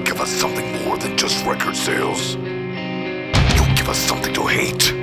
Give us something more than just record sales. You give us something to hate.